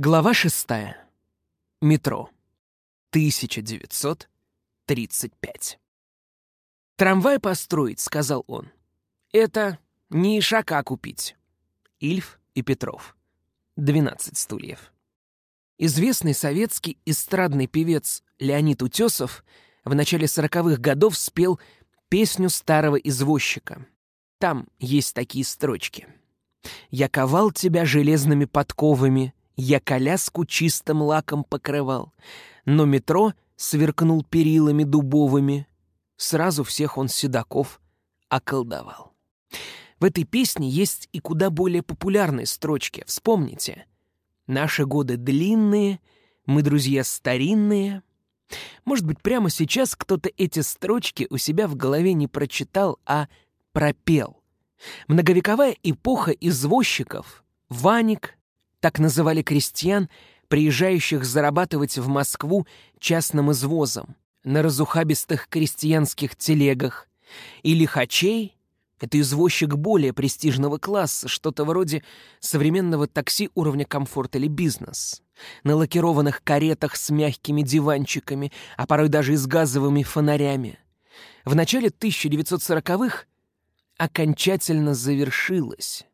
Глава шестая. Метро. 1935. «Трамвай построить», — сказал он. «Это не ишака купить». Ильф и Петров. 12 стульев. Известный советский эстрадный певец Леонид Утесов в начале сороковых годов спел песню старого извозчика. Там есть такие строчки. «Я ковал тебя железными подковами, я коляску чистым лаком покрывал, но метро сверкнул перилами дубовыми. Сразу всех он седаков околдовал. В этой песне есть и куда более популярные строчки. Вспомните. «Наши годы длинные, мы друзья старинные». Может быть, прямо сейчас кто-то эти строчки у себя в голове не прочитал, а пропел. Многовековая эпоха извозчиков, Ваник, так называли крестьян, приезжающих зарабатывать в Москву частным извозом, на разухабистых крестьянских телегах, и лихачей — это извозчик более престижного класса, что-то вроде современного такси уровня комфорт или бизнес, на лакированных каретах с мягкими диванчиками, а порой даже и с газовыми фонарями. В начале 1940-х окончательно завершилось.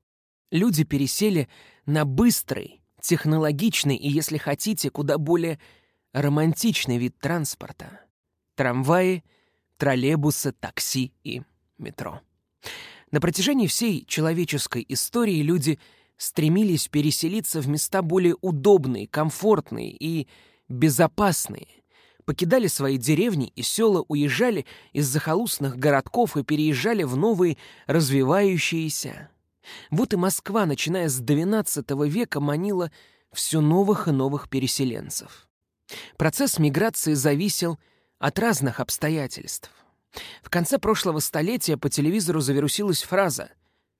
Люди пересели на быстрый, технологичный и, если хотите, куда более романтичный вид транспорта. Трамваи, троллейбусы, такси и метро. На протяжении всей человеческой истории люди стремились переселиться в места более удобные, комфортные и безопасные, покидали свои деревни и села, уезжали из захолустных городков и переезжали в новые развивающиеся, вот и Москва, начиная с XII века, манила все новых и новых переселенцев. Процесс миграции зависел от разных обстоятельств. В конце прошлого столетия по телевизору завирусилась фраза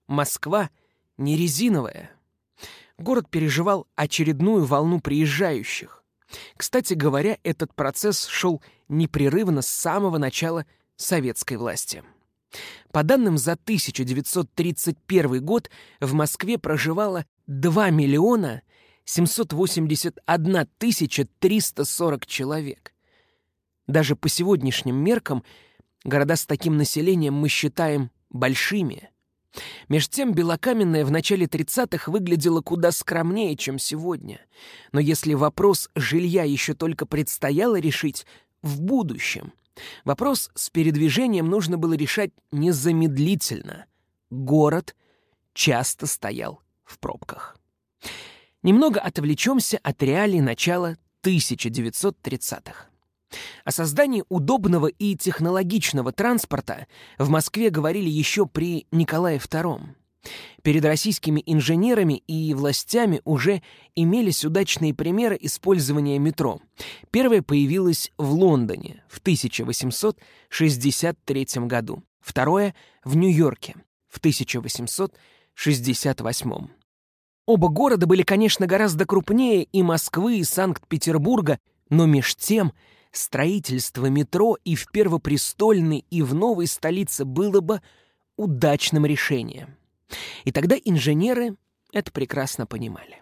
«Москва не резиновая». Город переживал очередную волну приезжающих. Кстати говоря, этот процесс шел непрерывно с самого начала советской власти. По данным за 1931 год в Москве проживало 2 миллиона 781 тысяча 340 человек. Даже по сегодняшним меркам города с таким населением мы считаем большими. Меж тем Белокаменная в начале 30-х выглядела куда скромнее, чем сегодня. Но если вопрос жилья еще только предстояло решить в будущем – Вопрос с передвижением нужно было решать незамедлительно. Город часто стоял в пробках. Немного отвлечемся от реалий начала 1930-х. О создании удобного и технологичного транспорта в Москве говорили еще при Николае II. Перед российскими инженерами и властями уже имелись удачные примеры использования метро. Первое появилось в Лондоне в 1863 году, второе — в Нью-Йорке в 1868. Оба города были, конечно, гораздо крупнее и Москвы, и Санкт-Петербурга, но меж тем строительство метро и в Первопрестольной, и в новой столице было бы удачным решением. И тогда инженеры это прекрасно понимали.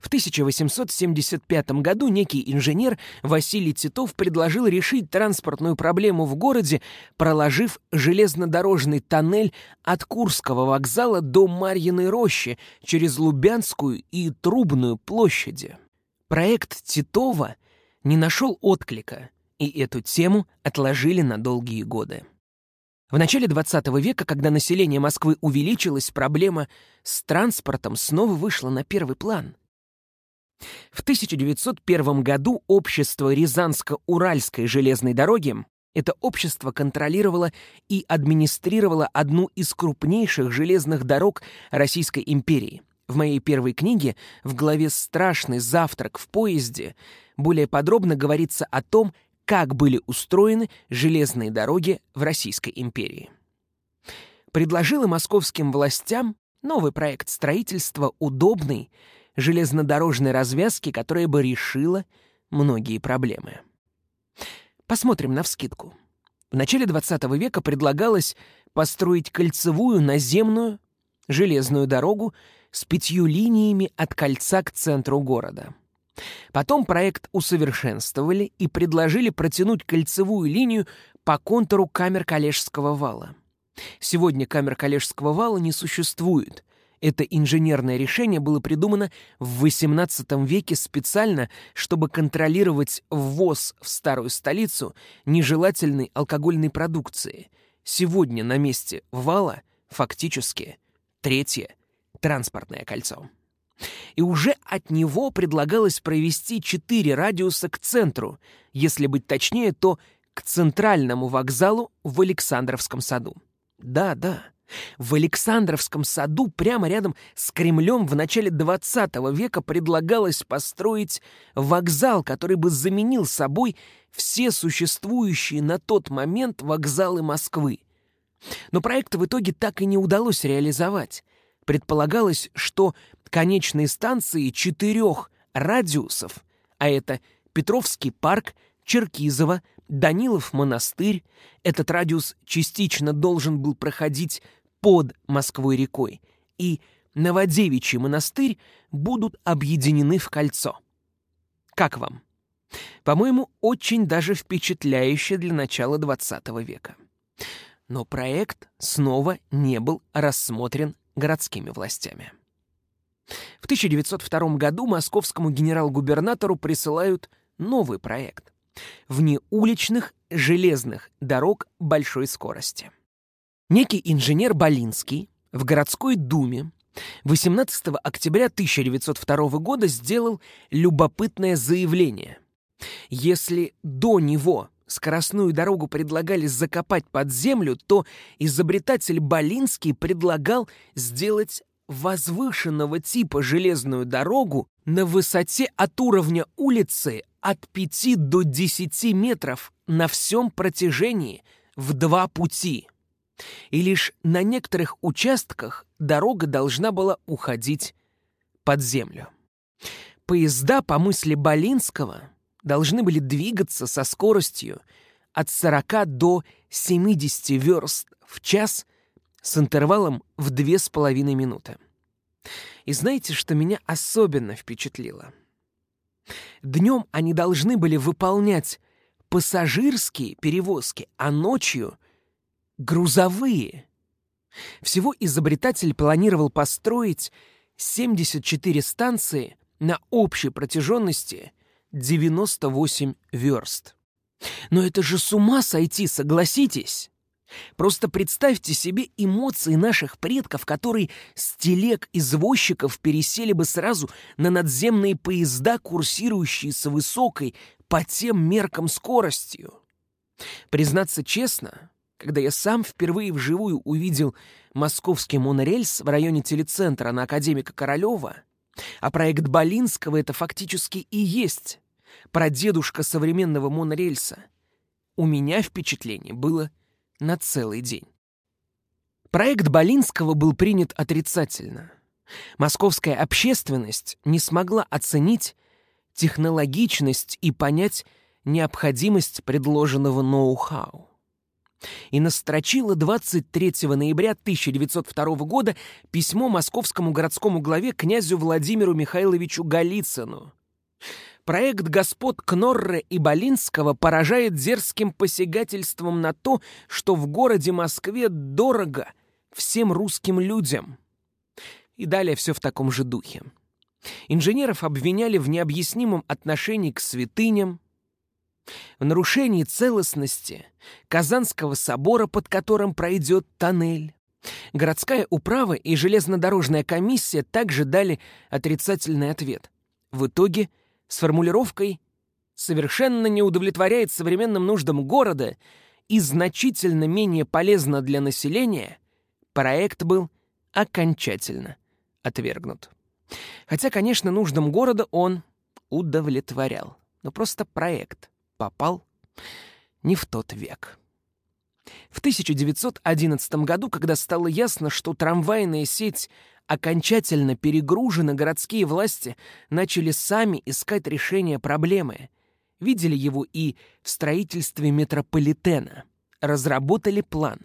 В 1875 году некий инженер Василий Титов предложил решить транспортную проблему в городе, проложив железнодорожный тоннель от Курского вокзала до Марьиной рощи через Лубянскую и Трубную площади. Проект Титова не нашел отклика, и эту тему отложили на долгие годы. В начале 20 века, когда население Москвы увеличилось, проблема с транспортом снова вышла на первый план. В 1901 году общество Рязанско-Уральской железной дороги это общество контролировало и администрировало одну из крупнейших железных дорог Российской империи. В моей первой книге, в главе «Страшный завтрак в поезде», более подробно говорится о том, как были устроены железные дороги в Российской империи. Предложила московским властям новый проект строительства удобной железнодорожной развязки, которая бы решила многие проблемы. Посмотрим на вскидку. В начале XX века предлагалось построить кольцевую наземную железную дорогу с пятью линиями от кольца к центру города. Потом проект усовершенствовали и предложили протянуть кольцевую линию по контуру камер Калежского вала. Сегодня камер Калежского вала не существует. Это инженерное решение было придумано в XVIII веке специально, чтобы контролировать ввоз в старую столицу нежелательной алкогольной продукции. Сегодня на месте вала фактически третье транспортное кольцо. И уже от него предлагалось провести четыре радиуса к центру, если быть точнее, то к центральному вокзалу в Александровском саду. Да, да. В Александровском саду, прямо рядом с Кремлем, в начале 20 века предлагалось построить вокзал, который бы заменил собой все существующие на тот момент вокзалы Москвы. Но проект в итоге так и не удалось реализовать. Предполагалось, что конечные станции четырех радиусов, а это Петровский парк, Черкизово, Данилов монастырь, этот радиус частично должен был проходить под Москвой-рекой, и Новодевичий монастырь будут объединены в кольцо. Как вам? По-моему, очень даже впечатляюще для начала XX века. Но проект снова не был рассмотрен городскими властями. В 1902 году московскому генерал-губернатору присылают новый проект — внеуличных железных дорог большой скорости. Некий инженер Болинский в городской думе 18 октября 1902 года сделал любопытное заявление. Если до него скоростную дорогу предлагали закопать под землю, то изобретатель Болинский предлагал сделать возвышенного типа железную дорогу на высоте от уровня улицы от 5 до 10 метров на всем протяжении в два пути и лишь на некоторых участках дорога должна была уходить под землю. Поезда, по мысли Болинского, должны были двигаться со скоростью от 40 до 70 верст в час с интервалом в 2,5 минуты. И знаете, что меня особенно впечатлило? Днем они должны были выполнять пассажирские перевозки, а ночью — грузовые. Всего изобретатель планировал построить 74 станции на общей протяженности 98 верст. Но это же с ума сойти, согласитесь? Просто представьте себе эмоции наших предков, которые с телег извозчиков пересели бы сразу на надземные поезда, курсирующие с высокой по тем меркам скоростью. Признаться честно, когда я сам впервые вживую увидел московский монорельс в районе телецентра на Академика Королева, а проект Болинского это фактически и есть прадедушка современного монорельса, у меня впечатление было на целый день. Проект Болинского был принят отрицательно. Московская общественность не смогла оценить технологичность и понять необходимость предложенного ноу-хау и настрочила 23 ноября 1902 года письмо московскому городскому главе князю Владимиру Михайловичу Голицыну. Проект господ Кнорре и Болинского поражает дерзким посягательством на то, что в городе Москве дорого всем русским людям. И далее все в таком же духе. Инженеров обвиняли в необъяснимом отношении к святыням, в нарушении целостности Казанского собора, под которым пройдет тоннель. Городская управа и железнодорожная комиссия также дали отрицательный ответ. В итоге с формулировкой «совершенно не удовлетворяет современным нуждам города» и значительно менее полезно для населения, проект был окончательно отвергнут. Хотя, конечно, нуждам города он удовлетворял. Но просто проект попал не в тот век. В 1911 году, когда стало ясно, что трамвайная сеть окончательно перегружена, городские власти начали сами искать решение проблемы. Видели его и в строительстве метрополитена. Разработали план.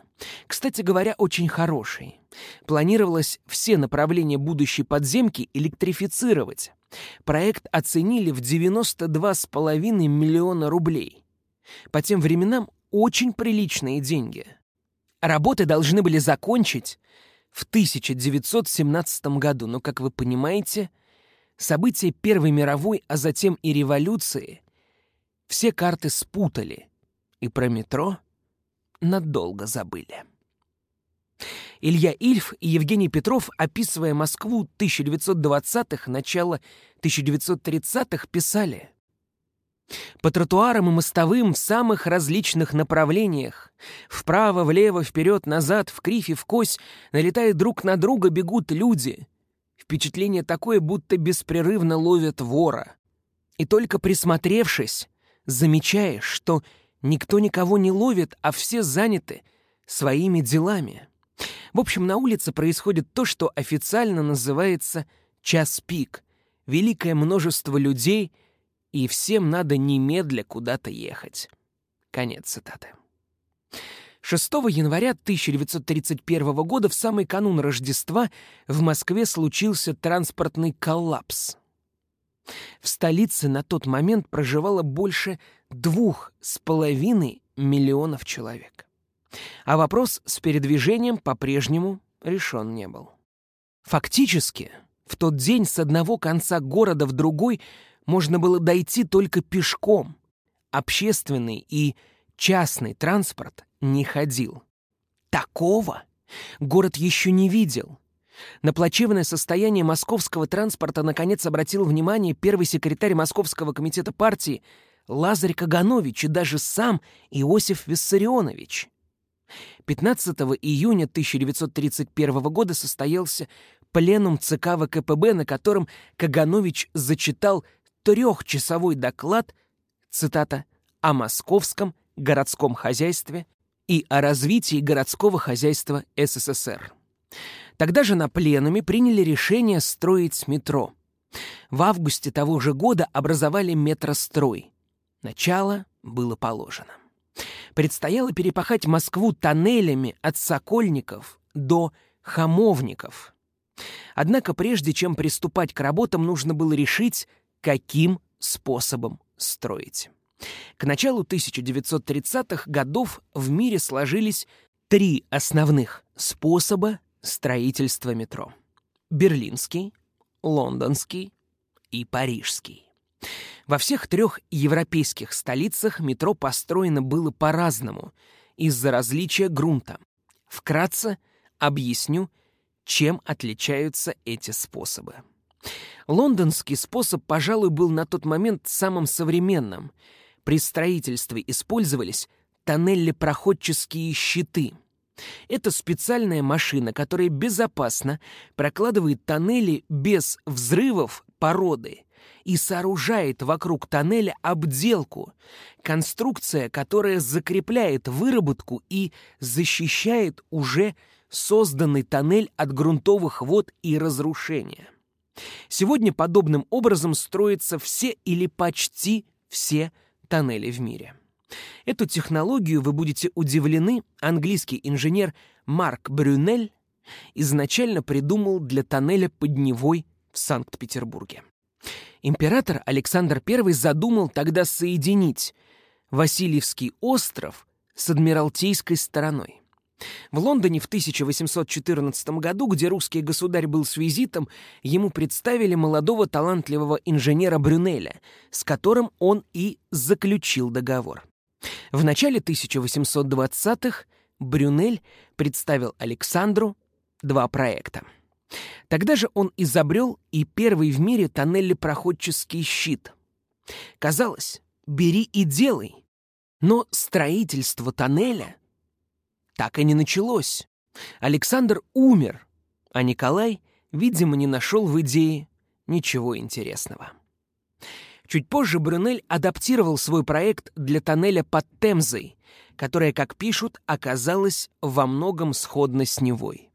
Кстати говоря, очень хороший. Планировалось все направления будущей подземки электрифицировать. Проект оценили в 92,5 миллиона рублей. По тем временам очень приличные деньги. Работы должны были закончить в 1917 году, но, как вы понимаете, события Первой мировой, а затем и революции все карты спутали, и про метро надолго забыли. Илья Ильф и Евгений Петров, описывая Москву 1920-х, начало 1930-х, писали «По тротуарам и мостовым в самых различных направлениях, вправо, влево, вперед, назад, в кривь и в кось, налетая друг на друга, бегут люди. Впечатление такое, будто беспрерывно ловят вора. И только присмотревшись, замечаешь, что никто никого не ловит, а все заняты своими делами». В общем, на улице происходит то, что официально называется «час пик». Великое множество людей, и всем надо немедля куда-то ехать. Конец цитаты. 6 января 1931 года, в самый канун Рождества, в Москве случился транспортный коллапс. В столице на тот момент проживало больше двух с половиной миллионов человек а вопрос с передвижением по-прежнему решен не был. Фактически, в тот день с одного конца города в другой можно было дойти только пешком. Общественный и частный транспорт не ходил. Такого город еще не видел. На плачевное состояние московского транспорта наконец обратил внимание первый секретарь Московского комитета партии Лазарь Каганович и даже сам Иосиф Виссарионович. 15 июня 1931 года состоялся пленум ЦК ВКПБ, на котором Каганович зачитал трехчасовой доклад, цитата, «о московском городском хозяйстве и о развитии городского хозяйства СССР». Тогда же на пленуме приняли решение строить метро. В августе того же года образовали метрострой. Начало было положено предстояло перепахать Москву тоннелями от Сокольников до Хамовников. Однако прежде чем приступать к работам, нужно было решить, каким способом строить. К началу 1930-х годов в мире сложились три основных способа строительства метро. Берлинский, лондонский и парижский. Во всех трех европейских столицах метро построено было по-разному из-за различия грунта. Вкратце объясню, чем отличаются эти способы. Лондонский способ, пожалуй, был на тот момент самым современным. При строительстве использовались тоннели-проходческие щиты. Это специальная машина, которая безопасно прокладывает тоннели без взрывов породы и сооружает вокруг тоннеля обделку, конструкция, которая закрепляет выработку и защищает уже созданный тоннель от грунтовых вод и разрушения. Сегодня подобным образом строятся все или почти все тоннели в мире. Эту технологию, вы будете удивлены, английский инженер Марк Брюнель изначально придумал для тоннеля под Невой в Санкт-Петербурге. Император Александр I задумал тогда соединить Васильевский остров с Адмиралтейской стороной. В Лондоне в 1814 году, где русский государь был с визитом, ему представили молодого талантливого инженера Брюнеля, с которым он и заключил договор. В начале 1820-х Брюнель представил Александру два проекта — Тогда же он изобрел и первый в мире тоннелепроходческий щит. Казалось, бери и делай. Но строительство тоннеля так и не началось. Александр умер, а Николай, видимо, не нашел в идее ничего интересного. Чуть позже Брюнель адаптировал свой проект для тоннеля под Темзой, которая, как пишут, оказалась во многом сходна с Невой.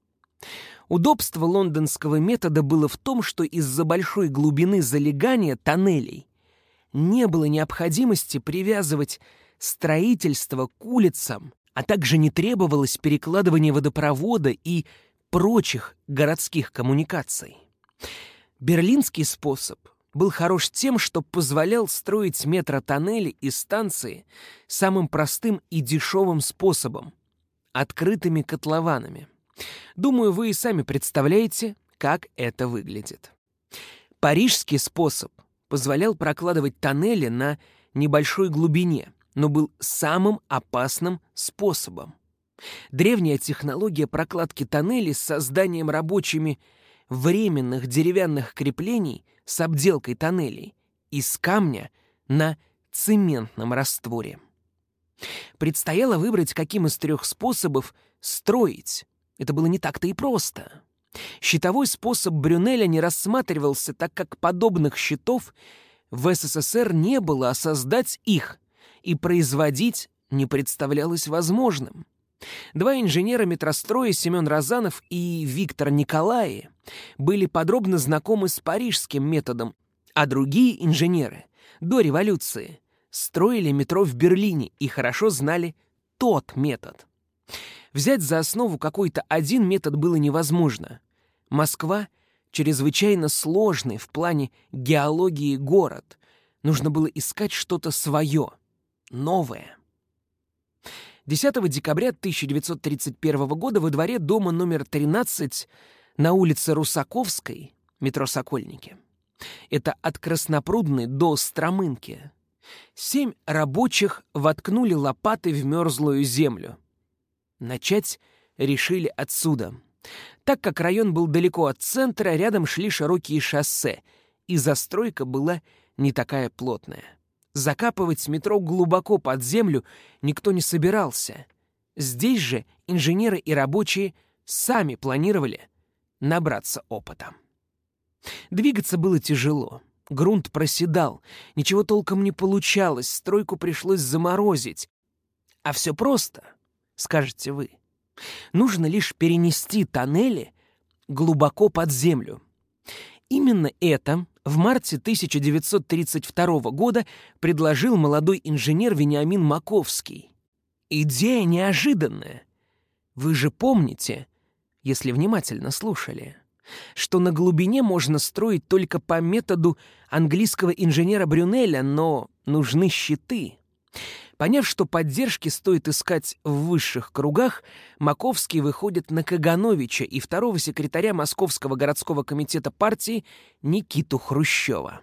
Удобство лондонского метода было в том, что из-за большой глубины залегания тоннелей не было необходимости привязывать строительство к улицам, а также не требовалось перекладывание водопровода и прочих городских коммуникаций. Берлинский способ был хорош тем, что позволял строить метротоннели и станции самым простым и дешевым способом — открытыми котлованами. Думаю, вы и сами представляете, как это выглядит. Парижский способ позволял прокладывать тоннели на небольшой глубине, но был самым опасным способом. Древняя технология прокладки тоннелей с созданием рабочими временных деревянных креплений с обделкой тоннелей из камня на цементном растворе. Предстояло выбрать, каким из трех способов строить. Это было не так-то и просто. Щитовой способ Брюнеля не рассматривался, так как подобных щитов в СССР не было, а создать их и производить не представлялось возможным. Два инженера метростроя Семен Розанов и Виктор Николаи были подробно знакомы с парижским методом, а другие инженеры до революции строили метро в Берлине и хорошо знали тот метод. Взять за основу какой-то один метод было невозможно. Москва — чрезвычайно сложный в плане геологии город. Нужно было искать что-то свое, новое. 10 декабря 1931 года во дворе дома номер 13 на улице Русаковской, метро Сокольники. Это от Краснопрудной до Стромынки. Семь рабочих воткнули лопаты в мерзлую землю. Начать решили отсюда. Так как район был далеко от центра, рядом шли широкие шоссе, и застройка была не такая плотная. Закапывать метро глубоко под землю никто не собирался. Здесь же инженеры и рабочие сами планировали набраться опыта. Двигаться было тяжело. Грунт проседал, ничего толком не получалось, стройку пришлось заморозить. А все просто, скажете вы. Нужно лишь перенести тоннели глубоко под землю. Именно это в марте 1932 года предложил молодой инженер Вениамин Маковский. Идея неожиданная. Вы же помните, если внимательно слушали, что на глубине можно строить только по методу английского инженера Брюнеля, но нужны щиты. Поняв, что поддержки стоит искать в высших кругах, Маковский выходит на Кагановича и второго секретаря Московского городского комитета партии Никиту Хрущева.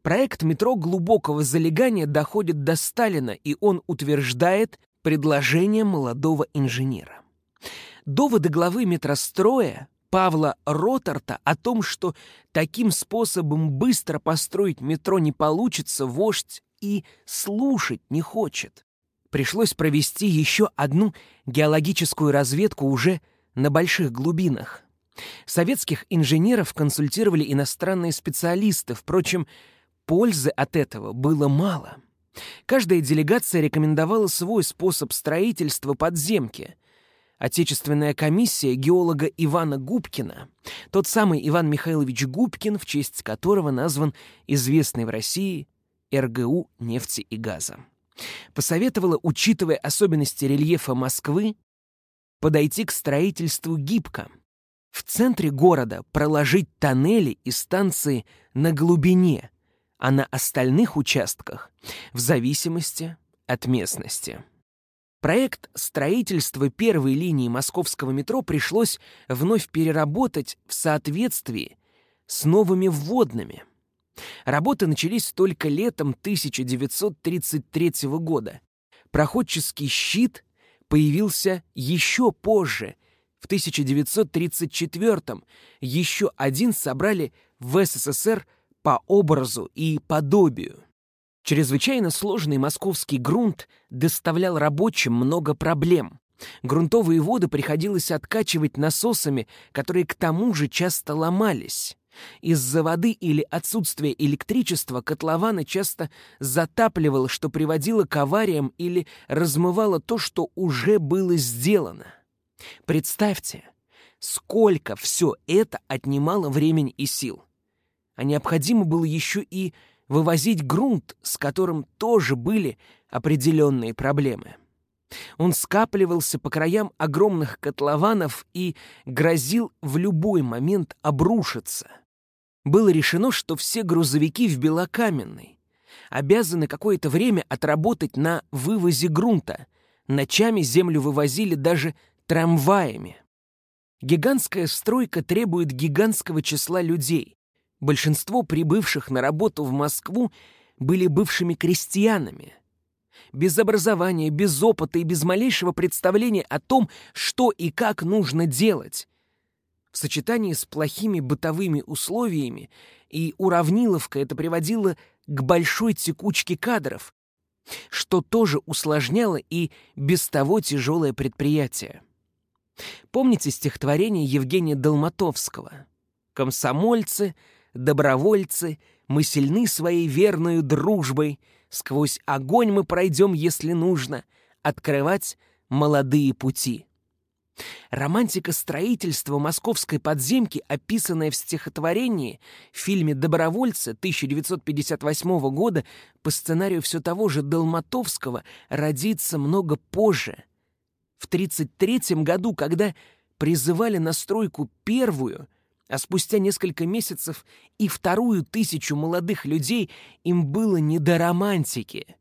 Проект метро глубокого залегания доходит до Сталина, и он утверждает предложение молодого инженера. Доводы главы метростроя Павла Ротарта о том, что таким способом быстро построить метро не получится, вождь и слушать не хочет. Пришлось провести еще одну геологическую разведку уже на больших глубинах. Советских инженеров консультировали иностранные специалисты, впрочем, пользы от этого было мало. Каждая делегация рекомендовала свой способ строительства подземки. Отечественная комиссия геолога Ивана Губкина, тот самый Иван Михайлович Губкин, в честь которого назван известный в России РГУ нефти и газа. Посоветовала, учитывая особенности рельефа Москвы, подойти к строительству гибко. В центре города проложить тоннели и станции на глубине, а на остальных участках в зависимости от местности. Проект строительства первой линии московского метро пришлось вновь переработать в соответствии с новыми вводными – Работы начались только летом 1933 года. Проходческий щит появился еще позже, в 1934 еще один собрали в СССР по образу и подобию. Чрезвычайно сложный московский грунт доставлял рабочим много проблем. Грунтовые воды приходилось откачивать насосами, которые к тому же часто ломались. Из-за воды или отсутствия электричества котлованы часто затапливало, что приводило к авариям или размывало то, что уже было сделано. Представьте, сколько все это отнимало времени и сил. А необходимо было еще и вывозить грунт, с которым тоже были определенные проблемы. Он скапливался по краям огромных котлованов и грозил в любой момент обрушиться — было решено, что все грузовики в Белокаменной обязаны какое-то время отработать на вывозе грунта. Ночами землю вывозили даже трамваями. Гигантская стройка требует гигантского числа людей. Большинство прибывших на работу в Москву были бывшими крестьянами. Без образования, без опыта и без малейшего представления о том, что и как нужно делать. В сочетании с плохими бытовыми условиями и уравниловка это приводило к большой текучке кадров, что тоже усложняло и без того тяжелое предприятие. Помните стихотворение Евгения Долматовского? «Комсомольцы, добровольцы, мы сильны своей верною дружбой, сквозь огонь мы пройдем, если нужно, открывать молодые пути». Романтика строительства московской подземки, описанная в стихотворении в фильме «Добровольцы» 1958 года по сценарию все того же Долматовского, родится много позже – в 1933 году, когда призывали на стройку первую, а спустя несколько месяцев и вторую тысячу молодых людей, им было не до романтики.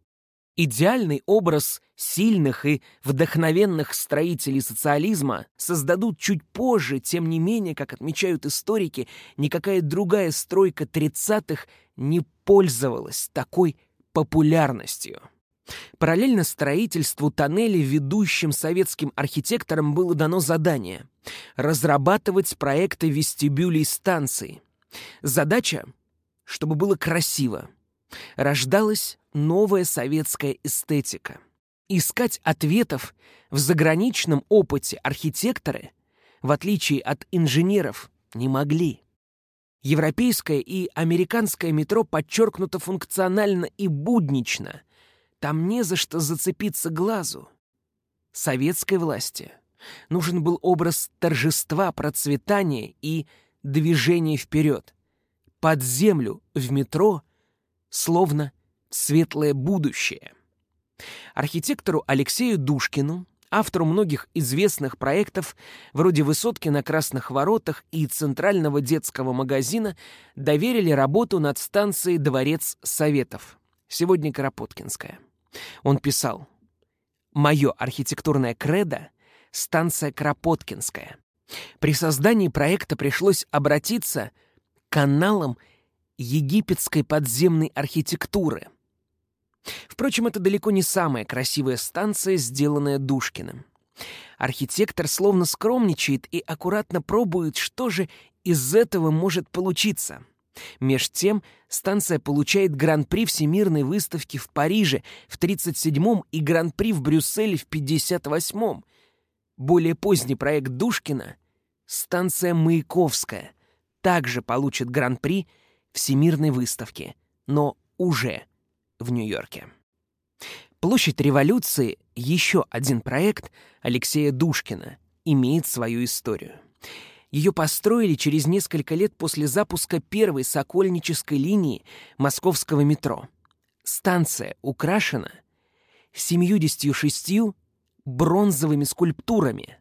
Идеальный образ сильных и вдохновенных строителей социализма создадут чуть позже, тем не менее, как отмечают историки, никакая другая стройка 30-х не пользовалась такой популярностью. Параллельно строительству тоннелей ведущим советским архитекторам было дано задание — разрабатывать проекты вестибюлей станции. Задача — чтобы было красиво. Рождалась новая советская эстетика. Искать ответов в заграничном опыте архитекторы, в отличие от инженеров, не могли. Европейское и американское метро подчеркнуто функционально и буднично — там не за что зацепиться глазу. Советской власти нужен был образ торжества, процветания и движения вперед. Под землю, в метро, словно светлое будущее. Архитектору Алексею Душкину, автору многих известных проектов, вроде «Высотки на Красных Воротах» и Центрального детского магазина, доверили работу над станцией «Дворец Советов», сегодня Кропоткинская. Он писал «Мое архитектурное кредо — станция Кропоткинская. При создании проекта пришлось обратиться к каналам египетской подземной архитектуры. Впрочем, это далеко не самая красивая станция, сделанная Душкиным. Архитектор словно скромничает и аккуратно пробует, что же из этого может получиться — Меж тем, станция получает Гран-при Всемирной выставки в Париже в 1937-м и Гран-при в Брюсселе в 1958-м. Более поздний проект Душкина, станция Маяковская, также получит Гран-при Всемирной выставки, но уже в Нью-Йорке. Площадь революции, еще один проект Алексея Душкина, имеет свою историю. Ее построили через несколько лет после запуска первой сокольнической линии московского метро. Станция украшена 76 бронзовыми скульптурами.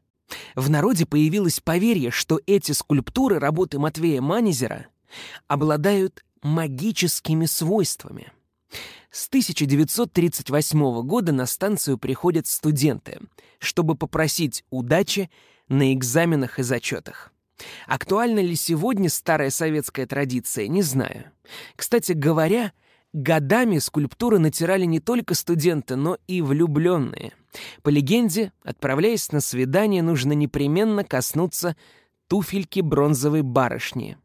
В народе появилось поверье, что эти скульптуры работы Матвея Манезера обладают магическими свойствами. С 1938 года на станцию приходят студенты, чтобы попросить удачи на экзаменах и зачетах. Актуальна ли сегодня старая советская традиция, не знаю. Кстати говоря, годами скульптуры натирали не только студенты, но и влюбленные. По легенде, отправляясь на свидание, нужно непременно коснуться туфельки бронзовой барышни.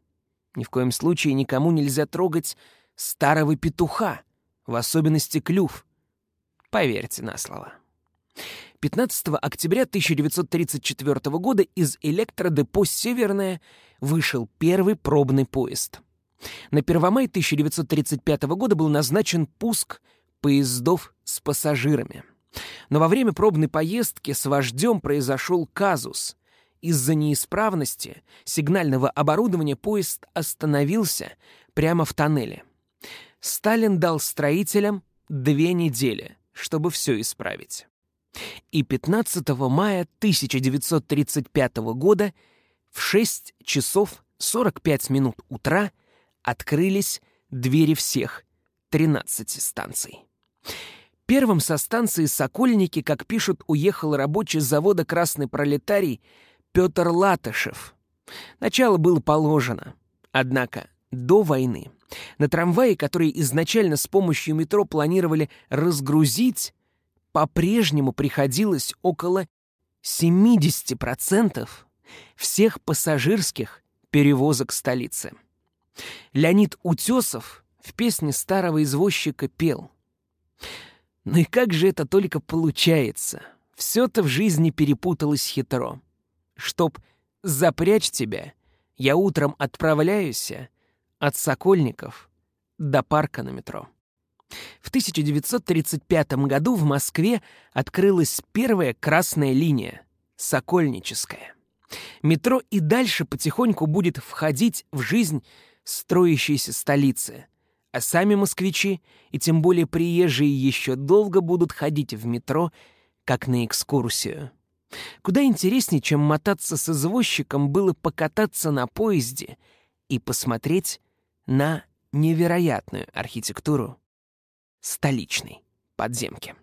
Ни в коем случае никому нельзя трогать старого петуха, в особенности клюв. Поверьте на слово. 15 октября 1934 года из электродепо «Северное» вышел первый пробный поезд. На Первомай 1935 года был назначен пуск поездов с пассажирами. Но во время пробной поездки с вождем произошел казус. Из-за неисправности сигнального оборудования поезд остановился прямо в тоннеле. Сталин дал строителям две недели, чтобы все исправить. И 15 мая 1935 года в 6 часов 45 минут утра открылись двери всех 13 станций. Первым со станции «Сокольники», как пишут, уехал рабочий завода «Красный пролетарий» Петр Латышев. Начало было положено. Однако до войны на трамвае, которые изначально с помощью метро планировали разгрузить, по-прежнему приходилось около 70% всех пассажирских перевозок столицы. Леонид Утесов в песне старого извозчика пел. «Ну и как же это только получается? Все-то в жизни перепуталось хитро. Чтоб запрячь тебя, я утром отправляюсь от Сокольников до парка на метро». В 1935 году в Москве открылась первая красная линия — Сокольническая. Метро и дальше потихоньку будет входить в жизнь строящейся столицы, а сами москвичи, и тем более приезжие, еще долго будут ходить в метро, как на экскурсию. Куда интереснее, чем мотаться с извозчиком, было покататься на поезде и посмотреть на невероятную архитектуру столичной подземки.